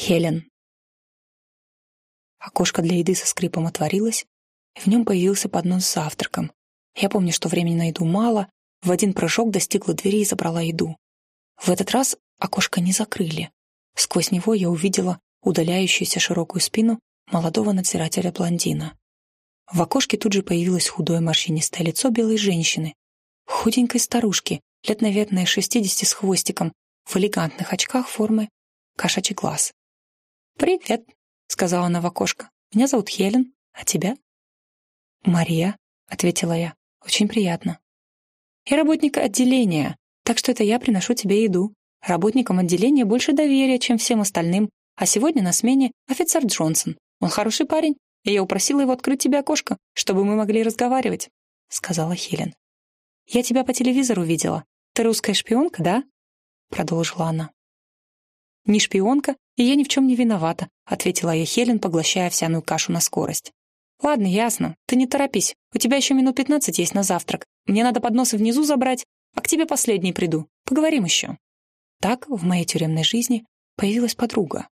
Хелен. Окошко для еды со скрипом отворилось, и в нем появился поднос с завтраком. Я помню, что времени на еду мало, в один прыжок достигла двери и забрала еду. В этот раз окошко не закрыли. Сквозь него я увидела удаляющуюся широкую спину молодого надзирателя-блондина. В окошке тут же появилось худое морщинистое лицо белой женщины, худенькой старушки, лет, наверное, шестидесяти с хвостиком, в элегантных очках формы кошачий глаз. «Привет», — сказала она в окошко. «Меня зовут Хелен, а тебя?» «Мария», — ответила я. «Очень приятно». «Я работник отделения, так что это я приношу тебе еду. Работникам отделения больше доверия, чем всем остальным, а сегодня на смене офицер Джонсон. Он хороший парень, и я упросила его открыть тебе окошко, чтобы мы могли разговаривать», — сказала Хелен. «Я тебя по телевизору видела. Ты русская шпионка, да?» — продолжила она. «Не шпионка, и я ни в чем не виновата», — ответила я Хелен, поглощая овсяную кашу на скорость. «Ладно, ясно. Ты не торопись. У тебя еще минут пятнадцать есть на завтрак. Мне надо подносы внизу забрать, а к тебе последний приду. Поговорим еще». Так в моей тюремной жизни появилась подруга.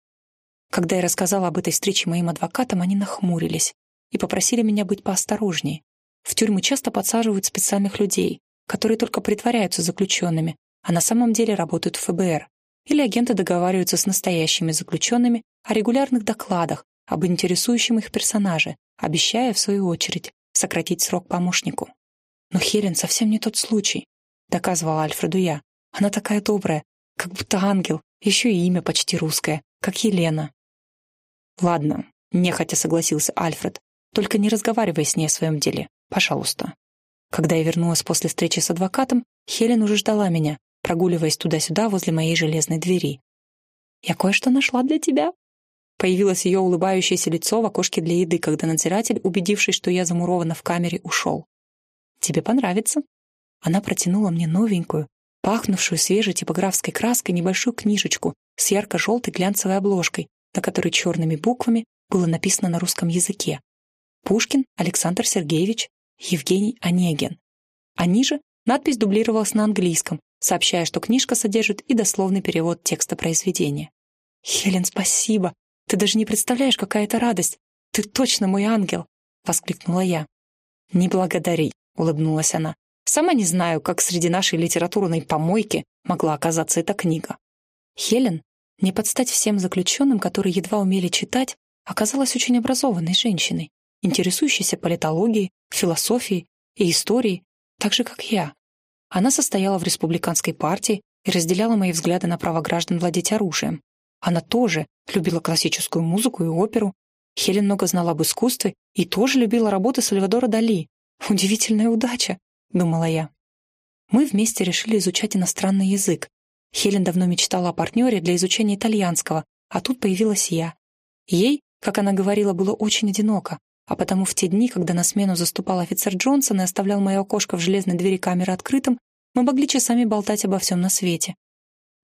Когда я рассказала об этой встрече моим адвокатам, они нахмурились и попросили меня быть поосторожней. В тюрьмы часто подсаживают специальных людей, которые только притворяются заключенными, а на самом деле работают в ФБР или агенты договариваются с настоящими заключенными о регулярных докладах об интересующем их персонаже, обещая, в свою очередь, сократить срок помощнику. Но Хелен совсем не тот случай, доказывала Альфреду я. Она такая добрая, как будто ангел, еще и имя почти русское, как Елена. Ладно, нехотя согласился Альфред, только не разговаривай с ней о своем деле, пожалуйста. Когда я вернулась после встречи с адвокатом, Хелен уже ждала меня, прогуливаясь туда-сюда возле моей железной двери. «Я кое-что нашла для тебя». Появилось ее улыбающееся лицо в окошке для еды, когда надзиратель, убедившись, что я замурована в камере, ушел. «Тебе понравится». Она протянула мне новенькую, пахнувшую свежей типографской краской небольшую книжечку с ярко-желтой глянцевой обложкой, на которой черными буквами было написано на русском языке. Пушкин Александр Сергеевич, Евгений Онегин. А ниже надпись дублировалась на английском, сообщая, что книжка содержит и дословный перевод текста произведения. «Хелен, спасибо! Ты даже не представляешь, какая это радость! Ты точно мой ангел!» — воскликнула я. «Не благодари», — улыбнулась она. «Сама не знаю, как среди нашей литературной помойки могла оказаться эта книга». Хелен, не подстать всем заключенным, которые едва умели читать, оказалась очень образованной женщиной, интересующейся политологией, философией и историей, так же, как я. Она состояла в республиканской партии и разделяла мои взгляды на право граждан владеть оружием. Она тоже любила классическую музыку и оперу. Хелен много знала об искусстве и тоже любила работы Сальвадора Дали. Удивительная удача, думала я. Мы вместе решили изучать иностранный язык. Хелен давно мечтала о партнере для изучения итальянского, а тут появилась я. Ей, как она говорила, было очень одиноко, а потому в те дни, когда на смену заступал офицер Джонсон и оставлял мое окошко в железной двери камеры открытым, мы могли часами болтать обо всем на свете.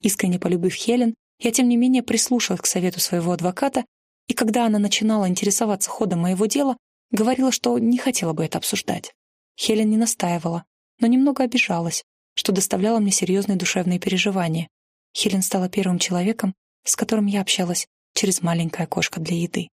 Искренне полюбив Хелен, я тем не менее прислушалась к совету своего адвоката, и когда она начинала интересоваться ходом моего дела, говорила, что не хотела бы это обсуждать. Хелен не настаивала, но немного обижалась, что доставляло мне серьезные душевные переживания. Хелен стала первым человеком, с которым я общалась через маленькое окошко для еды.